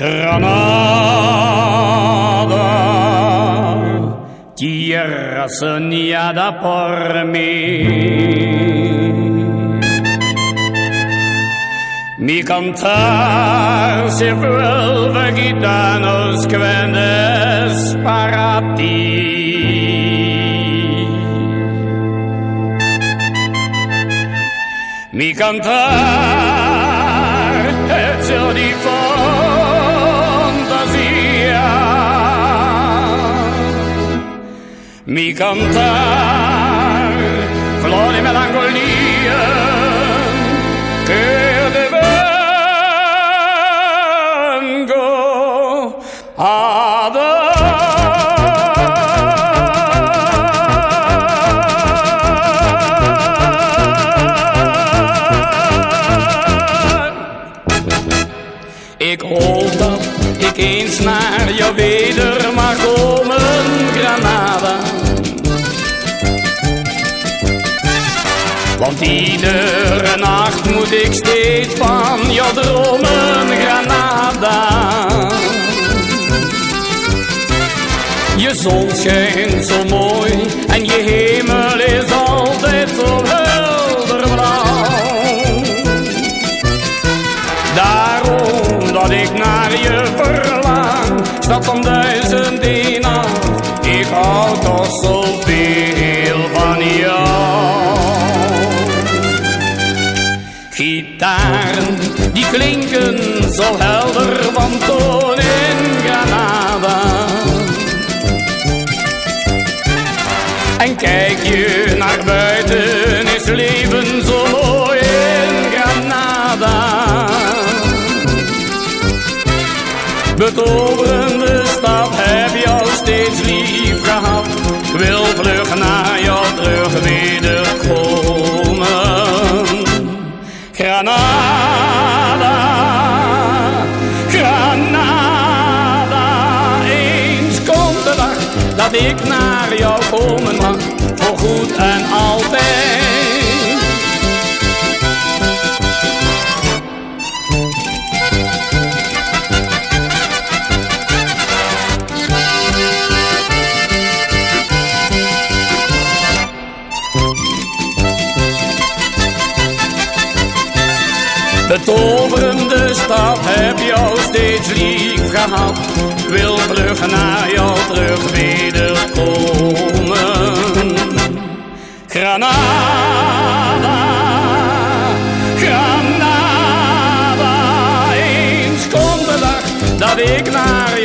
Granada, tierra soñada por mí. Mi cantar se vuelve gitanos es para ti. Mi cantar Mi cantar flor de melancolía que devengo a dar. Ik hoop dat ik eens naar jou weder Want iedere nacht moet ik steeds van jou dromen, Granada. Je zon schijnt zo mooi en je hemel is altijd zo helder blauw. Daarom dat ik naar je verlang, stad van duizend nacht. Ik hou toch zoveel klinken zo helder van toon in Granada. En kijk je naar buiten is leven zo mooi in Granada. Betoverende stad heb jou steeds lief gehad. Ik wil vlug naar jou terug wederkomen. Granada, dat ik naar jou komen mag, voor goed en altijd. Betoverende stad heb jou steeds lief gehad. Wil vlug naar jou terug wederkomen. Granada, Granada, eens komt de dag dat ik naar